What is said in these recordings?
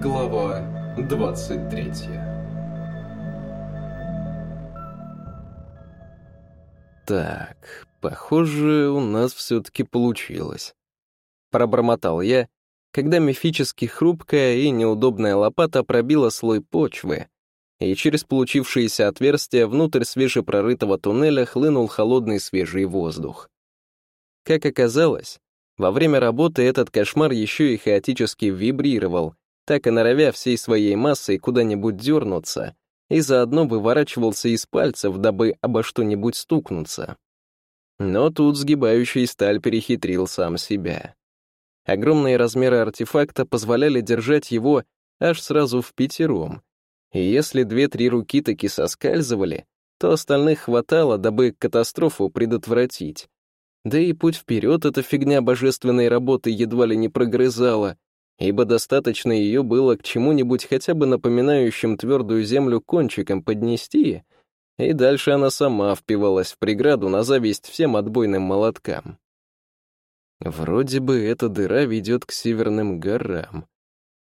Глава 23 Так, похоже, у нас все-таки получилось. Пробормотал я, когда мифически хрупкая и неудобная лопата пробила слой почвы, и через получившееся отверстие внутрь свежепрорытого туннеля хлынул холодный свежий воздух. Как оказалось, во время работы этот кошмар еще и хаотически вибрировал, так и норовя всей своей массой куда-нибудь дернуться, и заодно выворачивался из пальцев, дабы обо что-нибудь стукнуться. Но тут сгибающий сталь перехитрил сам себя. Огромные размеры артефакта позволяли держать его аж сразу в пятером, и если две-три руки таки соскальзывали, то остальных хватало, дабы катастрофу предотвратить. Да и путь вперед эта фигня божественной работы едва ли не прогрызала, ибо достаточно ее было к чему-нибудь хотя бы напоминающим твердую землю кончиком поднести, и дальше она сама впивалась в преграду на зависть всем отбойным молоткам. Вроде бы эта дыра ведет к северным горам,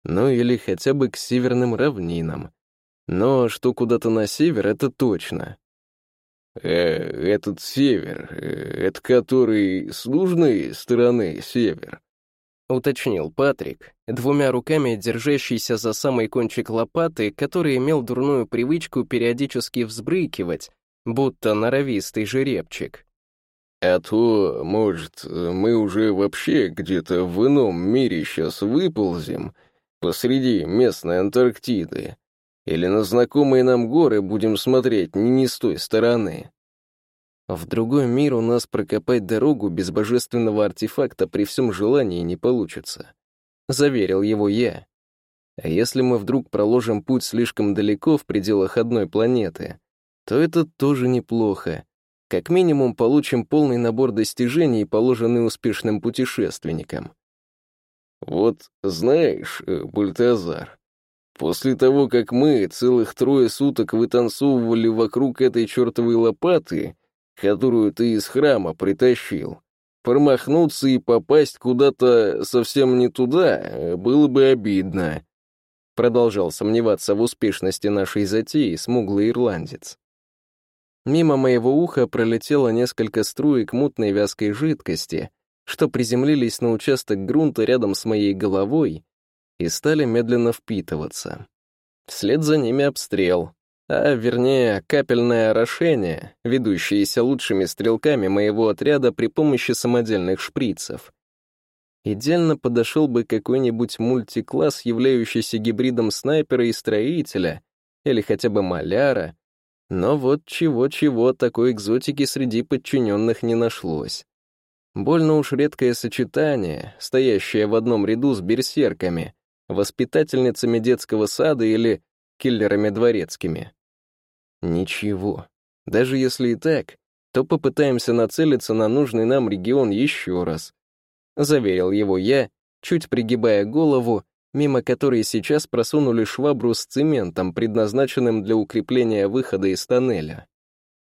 ну или хотя бы к северным равнинам, но что куда-то на север — это точно. Э, этот север, э, это который с нужной стороны север? — уточнил Патрик, двумя руками держащийся за самый кончик лопаты, который имел дурную привычку периодически взбрыкивать, будто норовистый жеребчик. «А то, может, мы уже вообще где-то в ином мире сейчас выползем, посреди местной Антарктиды, или на знакомые нам горы будем смотреть не, не с той стороны?» В другой мир у нас прокопать дорогу без божественного артефакта при всем желании не получится. Заверил его я. А если мы вдруг проложим путь слишком далеко в пределах одной планеты, то это тоже неплохо. Как минимум получим полный набор достижений, положенный успешным путешественникам. Вот знаешь, э, Бультазар, после того, как мы целых трое суток вытанцовывали вокруг этой чертовой лопаты, которую ты из храма притащил. Промахнуться и попасть куда-то совсем не туда было бы обидно. Продолжал сомневаться в успешности нашей затеи смуглый ирландец. Мимо моего уха пролетело несколько струек мутной вязкой жидкости, что приземлились на участок грунта рядом с моей головой и стали медленно впитываться. Вслед за ними обстрел, а вернее капельное орошение, ведущееся лучшими стрелками моего отряда при помощи самодельных шприцев. Идеально подошел бы какой-нибудь мультикласс, являющийся гибридом снайпера и строителя, или хотя бы маляра, но вот чего-чего такой экзотики среди подчиненных не нашлось. Больно уж редкое сочетание, стоящее в одном ряду с берсерками, воспитательницами детского сада или киллерами дворецкими. Ничего. Даже если и так, то попытаемся нацелиться на нужный нам регион еще раз. Заверил его я, чуть пригибая голову, мимо которой сейчас просунули швабру с цементом, предназначенным для укрепления выхода из тоннеля.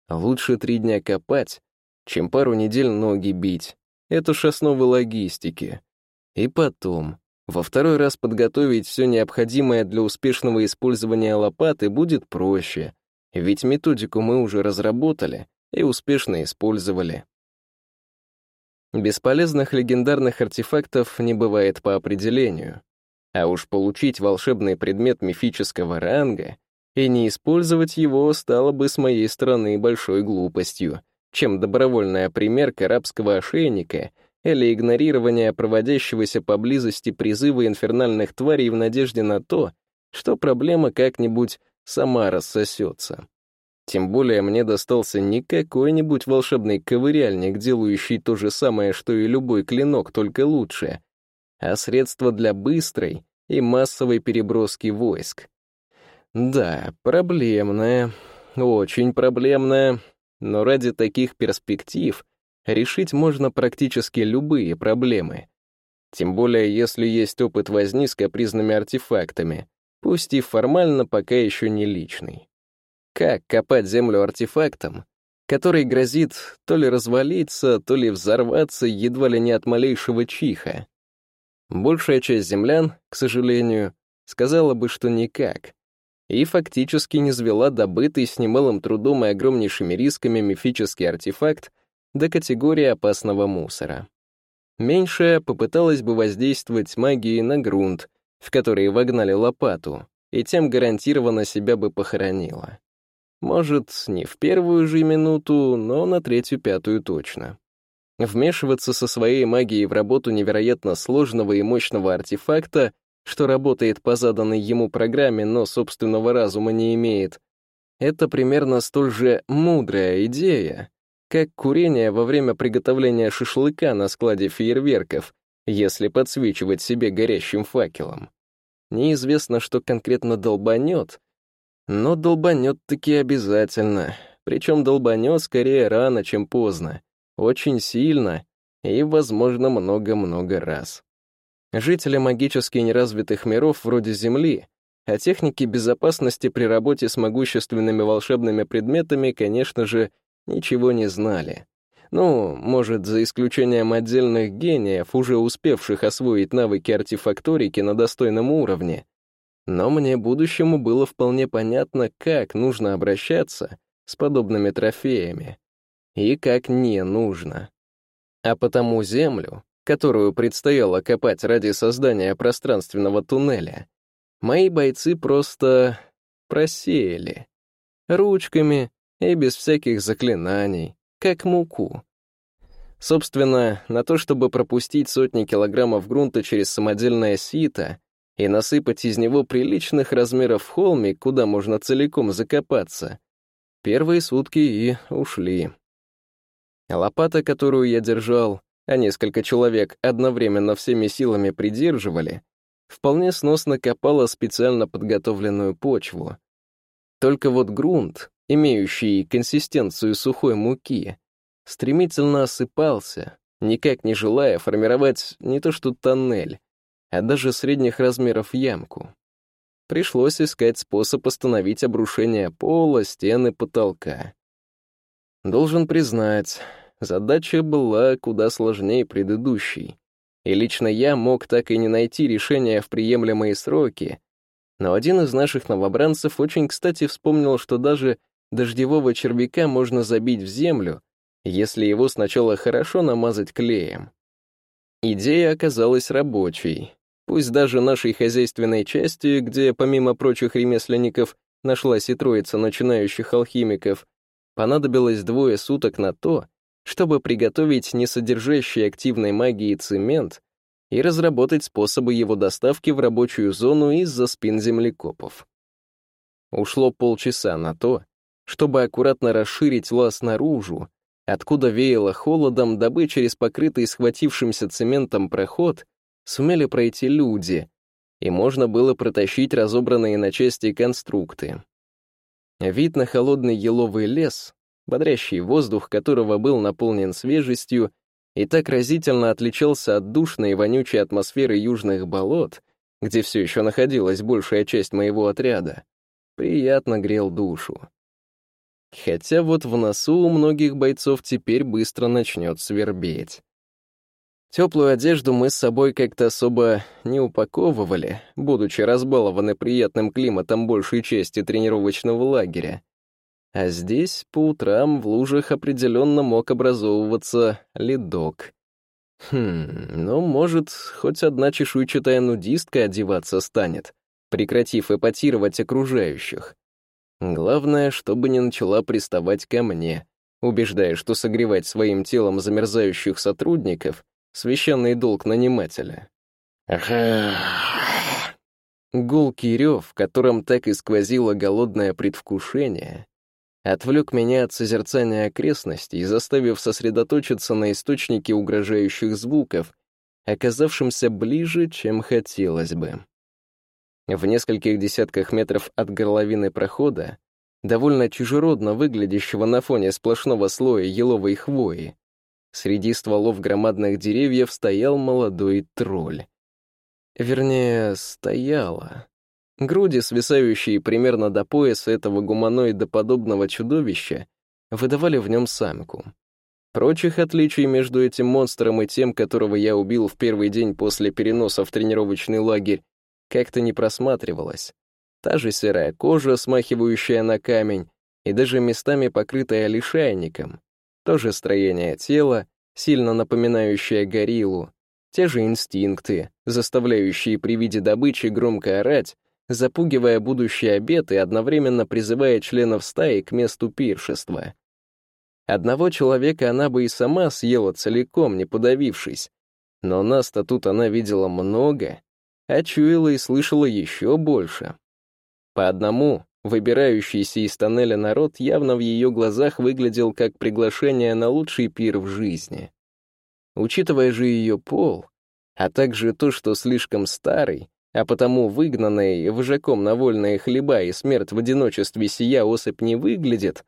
Лучше три дня копать, чем пару недель ноги бить. Это ж основы логистики. И потом, во второй раз подготовить все необходимое для успешного использования лопаты будет проще, ведь методику мы уже разработали и успешно использовали. Бесполезных легендарных артефактов не бывает по определению. А уж получить волшебный предмет мифического ранга и не использовать его стало бы с моей стороны большой глупостью, чем добровольная примерка рабского ошейника или игнорирование проводящегося поблизости призыва инфернальных тварей в надежде на то, что проблема как-нибудь сама рассосется. Тем более мне достался не какой-нибудь волшебный ковыряльник, делающий то же самое, что и любой клинок, только лучше, а средство для быстрой и массовой переброски войск. Да, проблемное, очень проблемное, но ради таких перспектив решить можно практически любые проблемы. Тем более, если есть опыт возни с капризными артефактами, пусть и формально пока еще не личный. Как копать землю артефактом, который грозит то ли развалиться, то ли взорваться едва ли не от малейшего чиха? Большая часть землян, к сожалению, сказала бы, что никак. И фактически не звела добытый с немалым трудом и огромнейшими рисками мифический артефакт до категории опасного мусора. Меньшая попыталась бы воздействовать магией на грунт, в который вогнали лопату, и тем гарантированно себя бы похоронила. Может, не в первую же минуту, но на третью-пятую точно. Вмешиваться со своей магией в работу невероятно сложного и мощного артефакта, что работает по заданной ему программе, но собственного разума не имеет, это примерно столь же мудрая идея, как курение во время приготовления шашлыка на складе фейерверков, если подсвечивать себе горящим факелом. Неизвестно, что конкретно долбанет, но долбанет таки обязательно, причем долбанет скорее рано, чем поздно, очень сильно и, возможно, много-много раз. Жители магически неразвитых миров вроде Земли о технике безопасности при работе с могущественными волшебными предметами, конечно же, ничего не знали. Ну, может, за исключением отдельных гениев, уже успевших освоить навыки артефакторики на достойном уровне. Но мне будущему было вполне понятно, как нужно обращаться с подобными трофеями и как не нужно. А потому землю, которую предстояло копать ради создания пространственного туннеля, мои бойцы просто просеяли. Ручками и без всяких заклинаний, как муку. Собственно, на то, чтобы пропустить сотни килограммов грунта через самодельное сито и насыпать из него приличных размеров холмик, куда можно целиком закопаться, первые сутки и ушли. Лопата, которую я держал, а несколько человек одновременно всеми силами придерживали, вполне сносно копала специально подготовленную почву. Только вот грунт, имеющий консистенцию сухой муки, стремительно осыпался, никак не желая формировать не то что тоннель, а даже средних размеров ямку. Пришлось искать способ остановить обрушение пола, стены, потолка. Должен признать, задача была куда сложнее предыдущей, и лично я мог так и не найти решения в приемлемые сроки, но один из наших новобранцев очень кстати вспомнил, что даже дождевого червяка можно забить в землю, если его сначала хорошо намазать клеем. Идея оказалась рабочей. Пусть даже нашей хозяйственной части, где помимо прочих ремесленников нашлась и троица начинающих алхимиков, понадобилось двое суток на то, чтобы приготовить несодержащий активной магии цемент и разработать способы его доставки в рабочую зону из-за спин землекопов. Ушло полчаса на то, чтобы аккуратно расширить лаз наружу, откуда веяло холодом, дабы через покрытый схватившимся цементом проход сумели пройти люди, и можно было протащить разобранные на части конструкты. Вид на холодный еловый лес, бодрящий воздух которого был наполнен свежестью и так разительно отличался от душной и вонючей атмосферы южных болот, где все еще находилась большая часть моего отряда, приятно грел душу. Хотя вот в носу у многих бойцов теперь быстро начнет свербеть. Теплую одежду мы с собой как-то особо не упаковывали, будучи разбалованы приятным климатом большей части тренировочного лагеря. А здесь по утрам в лужах определенно мог образовываться ледок. Хм, ну, может, хоть одна чешуйчатая нудистка одеваться станет, прекратив эпатировать окружающих. Главное, чтобы не начала приставать ко мне, убеждая, что согревать своим телом замерзающих сотрудников — священный долг нанимателя. Гулкий рев, в котором так и сквозило голодное предвкушение, отвлек меня от созерцания окрестностей, заставив сосредоточиться на источнике угрожающих звуков, оказавшимся ближе, чем хотелось бы. В нескольких десятках метров от горловины прохода, довольно чужеродно выглядящего на фоне сплошного слоя еловой хвои, среди стволов громадных деревьев стоял молодой тролль. Вернее, стояла. Груди, свисающие примерно до пояса этого гуманоидоподобного чудовища, выдавали в нем самку. Прочих отличий между этим монстром и тем, которого я убил в первый день после переноса в тренировочный лагерь, как-то не просматривалась. Та же серая кожа, смахивающая на камень, и даже местами покрытая лишайником. То же строение тела, сильно напоминающее гориллу. Те же инстинкты, заставляющие при виде добычи громко орать, запугивая будущий обед и одновременно призывая членов стаи к месту пиршества. Одного человека она бы и сама съела целиком, не подавившись. Но нас-то тут она видела много, а чуяла и слышала еще больше. По одному, выбирающийся из тоннеля народ явно в ее глазах выглядел как приглашение на лучший пир в жизни. Учитывая же ее пол, а также то, что слишком старый, а потому выгнанный вожаком на вольные хлеба и смерть в одиночестве сия особь не выглядит,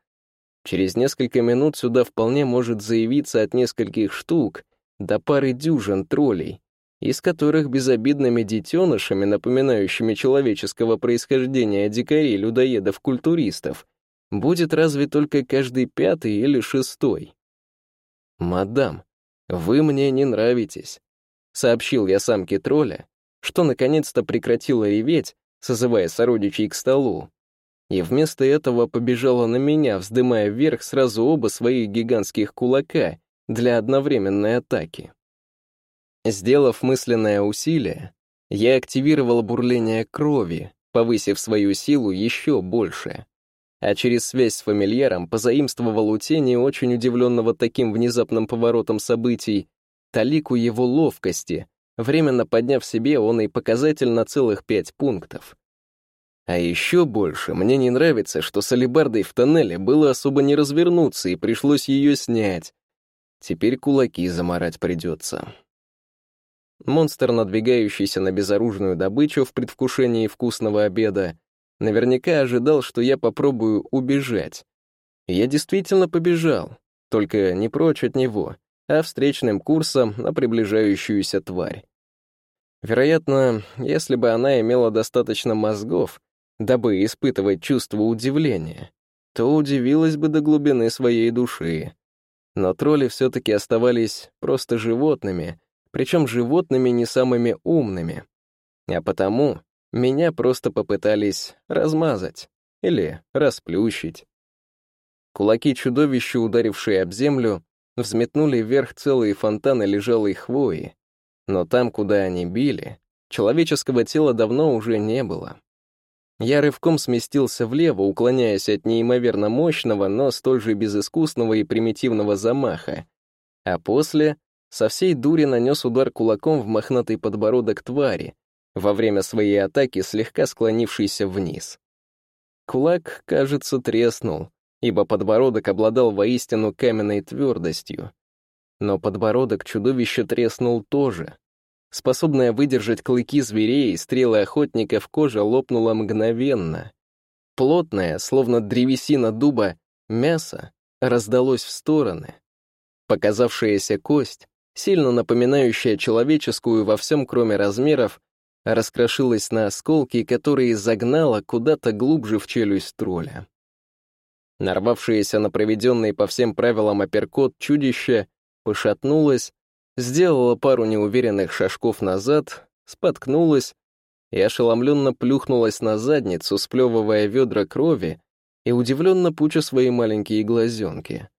через несколько минут сюда вполне может заявиться от нескольких штук до пары дюжин троллей, из которых безобидными детенышами, напоминающими человеческого происхождения дикарей-людоедов-культуристов, будет разве только каждый пятый или шестой. «Мадам, вы мне не нравитесь», — сообщил я самке тролля, что наконец-то прекратила реветь, созывая сородичей к столу, и вместо этого побежала на меня, вздымая вверх сразу оба своих гигантских кулака для одновременной атаки. Сделав мысленное усилие, я активировал бурление крови, повысив свою силу еще больше. А через связь с фамильяром позаимствовал у тени, очень удивленного таким внезапным поворотом событий, талику его ловкости, временно подняв себе он и показатель на целых пять пунктов. А еще больше мне не нравится, что с алебардой в тоннеле было особо не развернуться, и пришлось ее снять. Теперь кулаки заморать придется. Монстр, надвигающийся на безоружную добычу в предвкушении вкусного обеда, наверняка ожидал, что я попробую убежать. я действительно побежал, только не прочь от него, а встречным курсом на приближающуюся тварь. Вероятно, если бы она имела достаточно мозгов, дабы испытывать чувство удивления, то удивилась бы до глубины своей души. Но тролли все-таки оставались просто животными, причем животными не самыми умными. А потому меня просто попытались размазать или расплющить. Кулаки чудовища, ударившие об землю, взметнули вверх целые фонтаны лежалой хвои, но там, куда они били, человеческого тела давно уже не было. Я рывком сместился влево, уклоняясь от неимоверно мощного, но столь же безыскусного и примитивного замаха, а после со всей дури нанес удар кулаком в мохнатый подбородок твари, во время своей атаки слегка склонившийся вниз. Кулак, кажется, треснул, ибо подбородок обладал воистину каменной твердостью. Но подбородок чудовища треснул тоже. Способная выдержать клыки зверей, стрелы охотников кожа лопнула мгновенно. Плотное, словно древесина дуба, мясо раздалось в стороны. Показавшаяся кость сильно напоминающая человеческую во всем кроме размеров, раскрошилась на осколки, которые загнала куда-то глубже в челюсть тролля. Нарвавшееся на проведенный по всем правилам апперкот чудище пошатнулось, сделала пару неуверенных шажков назад, споткнулась и ошеломленно плюхнулась на задницу, сплевывая ведра крови и удивленно пуча свои маленькие глазенки.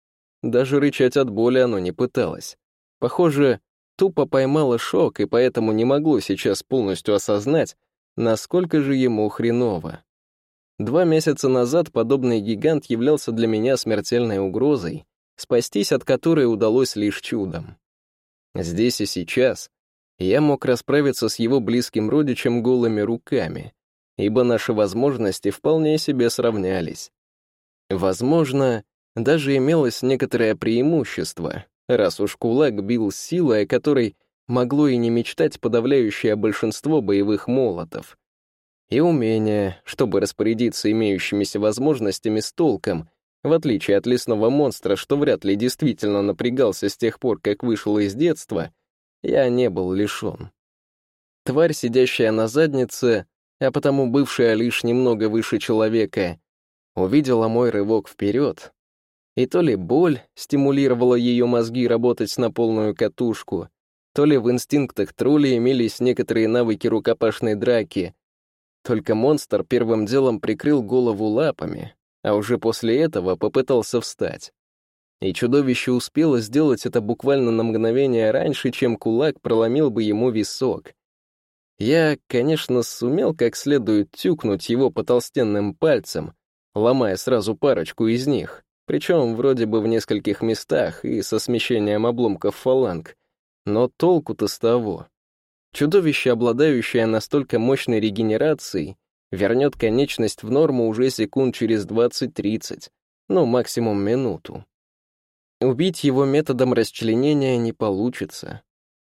Даже рычать от боли оно не пыталось. Похоже, тупо поймало шок и поэтому не могло сейчас полностью осознать, насколько же ему хреново. Два месяца назад подобный гигант являлся для меня смертельной угрозой, спастись от которой удалось лишь чудом. Здесь и сейчас я мог расправиться с его близким родичем голыми руками, ибо наши возможности вполне себе сравнялись. Возможно, даже имелось некоторое преимущество, раз уж кулак бил силой, о которой могло и не мечтать подавляющее большинство боевых молотов. И умение, чтобы распорядиться имеющимися возможностями с толком, в отличие от лесного монстра, что вряд ли действительно напрягался с тех пор, как вышел из детства, я не был лишен. Тварь, сидящая на заднице, а потому бывшая лишь немного выше человека, увидела мой рывок вперед и то ли боль стимулировала ее мозги работать на полную катушку, то ли в инстинктах тролля имелись некоторые навыки рукопашной драки. Только монстр первым делом прикрыл голову лапами, а уже после этого попытался встать. И чудовище успело сделать это буквально на мгновение раньше, чем кулак проломил бы ему висок. Я, конечно, сумел как следует тюкнуть его по толстенным пальцам, ломая сразу парочку из них, причем вроде бы в нескольких местах и со смещением обломков фаланг. Но толку-то с того. Чудовище, обладающее настолько мощной регенерацией, вернет конечность в норму уже секунд через 20-30, ну, максимум минуту. Убить его методом расчленения не получится.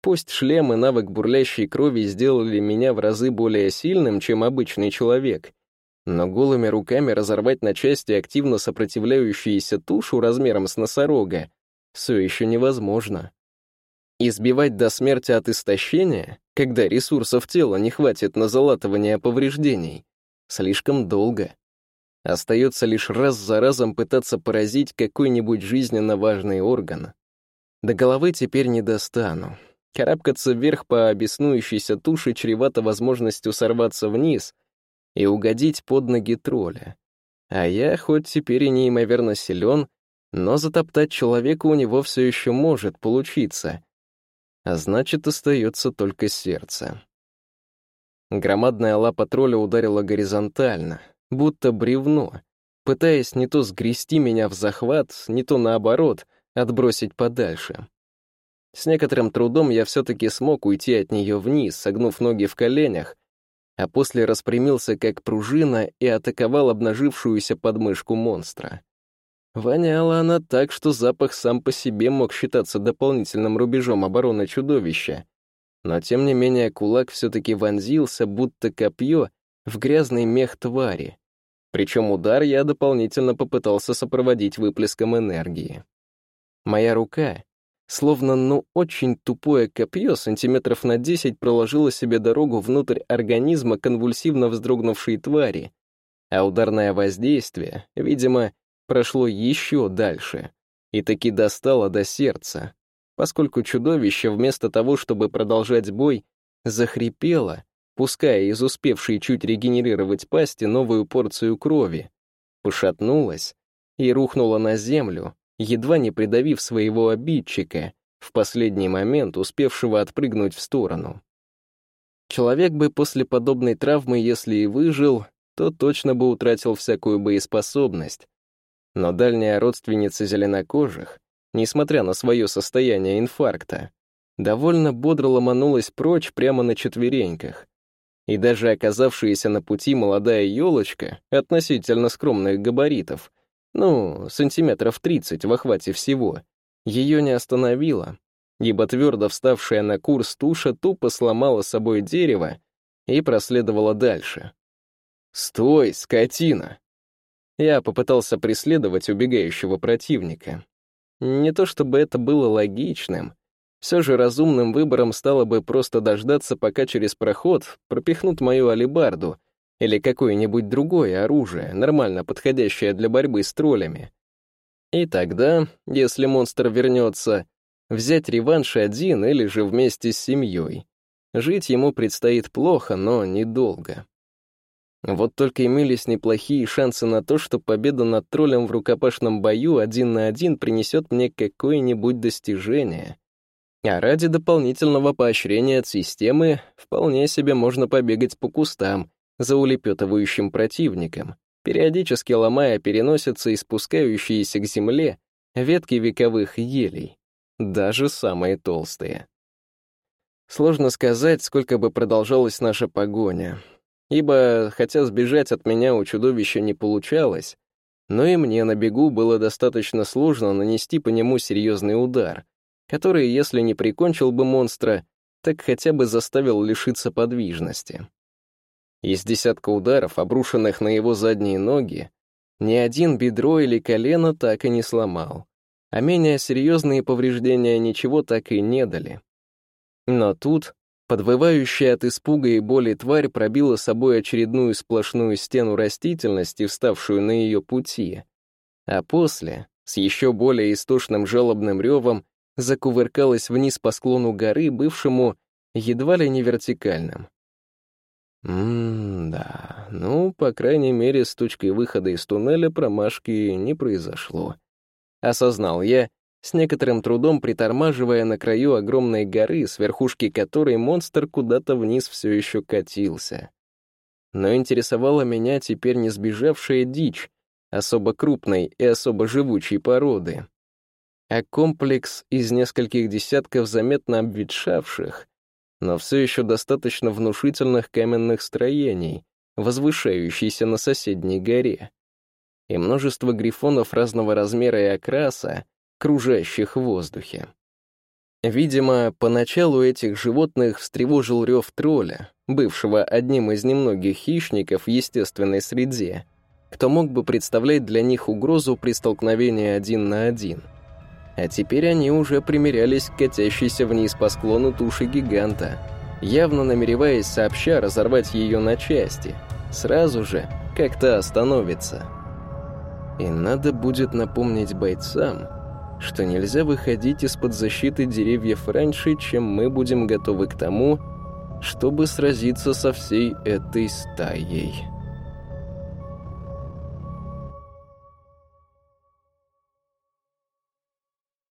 Пусть шлем и навык бурлящей крови сделали меня в разы более сильным, чем обычный человек, но голыми руками разорвать на части активно сопротивляющуюся тушу размером с носорога все еще невозможно. Избивать до смерти от истощения, когда ресурсов тела не хватит на залатывание повреждений, слишком долго. Остается лишь раз за разом пытаться поразить какой-нибудь жизненно важный орган. До головы теперь не достану. Карабкаться вверх по обеснующейся туше чревато возможностью сорваться вниз и угодить под ноги тролля. А я, хоть теперь и неимоверно силен, но затоптать человека у него все еще может получиться. А значит, остается только сердце. Громадная лапа тролля ударила горизонтально, будто бревно, пытаясь не то сгрести меня в захват, не то наоборот, отбросить подальше. С некоторым трудом я все-таки смог уйти от нее вниз, согнув ноги в коленях, а после распрямился как пружина и атаковал обнажившуюся подмышку монстра. Воняла она так, что запах сам по себе мог считаться дополнительным рубежом обороны чудовища. Но тем не менее кулак все-таки вонзился, будто копье, в грязный мех твари. Причем удар я дополнительно попытался сопроводить выплеском энергии. Моя рука, словно ну очень тупое копье, сантиметров на 10 проложила себе дорогу внутрь организма конвульсивно вздрогнувшей твари, а ударное воздействие, видимо, прошло еще дальше и таки достало до сердца, поскольку чудовище вместо того, чтобы продолжать бой, захрипело пуская из успевшей чуть регенерировать пасти новую порцию крови, пошатнулась и рухнула на землю, едва не придавив своего обидчика, в последний момент успевшего отпрыгнуть в сторону. Человек бы после подобной травмы, если и выжил, то точно бы утратил всякую боеспособность. Но дальняя родственница зеленокожих, несмотря на свое состояние инфаркта, довольно бодро ломанулась прочь прямо на четвереньках, и даже оказавшаяся на пути молодая елочка относительно скромных габаритов, ну, сантиметров 30 в охвате всего, ее не остановила, ибо твердо вставшая на курс туша тупо сломала собой дерево и проследовала дальше. «Стой, скотина!» Я попытался преследовать убегающего противника. Не то чтобы это было логичным, все же разумным выбором стало бы просто дождаться, пока через проход пропихнут мою алибарду или какое-нибудь другое оружие, нормально подходящее для борьбы с троллями. И тогда, если монстр вернется, взять реванш один или же вместе с семьей. Жить ему предстоит плохо, но недолго. Вот только имелись неплохие шансы на то, что победа над троллем в рукопашном бою один на один принесет мне какое-нибудь достижение. А ради дополнительного поощрения от системы вполне себе можно побегать по кустам за улепетывающим противником, периодически ломая переносятся и спускающиеся к земле ветки вековых елей, даже самые толстые. Сложно сказать, сколько бы продолжалась наша погоня, ибо, хотя сбежать от меня у чудовища не получалось, но и мне на бегу было достаточно сложно нанести по нему серьезный удар, который, если не прикончил бы монстра, так хотя бы заставил лишиться подвижности. Из десятка ударов, обрушенных на его задние ноги, ни один бедро или колено так и не сломал, а менее серьезные повреждения ничего так и не дали. Но тут подвывающая от испуга и боли тварь пробила собой очередную сплошную стену растительности, вставшую на ее пути, а после, с еще более истошным жалобным ревом, закувыркалась вниз по склону горы, бывшему едва ли не вертикальным. М-да, ну, по крайней мере, с точкой выхода из туннеля промашки не произошло. Осознал я, с некоторым трудом притормаживая на краю огромной горы, с верхушки которой монстр куда-то вниз все еще катился. Но интересовала меня теперь не сбежавшая дичь, особо крупной и особо живучей породы, а комплекс из нескольких десятков заметно обветшавших, но все еще достаточно внушительных каменных строений, возвышающийся на соседней горе, и множество грифонов разного размера и окраса, кружащих в воздухе. Видимо, поначалу этих животных встревожил рев тролля, бывшего одним из немногих хищников в естественной среде, кто мог бы представлять для них угрозу при столкновении один на один — а теперь они уже примерялись к катящейся вниз по склону туши гиганта, явно намереваясь сообща разорвать ее на части, сразу же, как та остановится. И надо будет напомнить бойцам, что нельзя выходить из-под защиты деревьев раньше, чем мы будем готовы к тому, чтобы сразиться со всей этой стаей».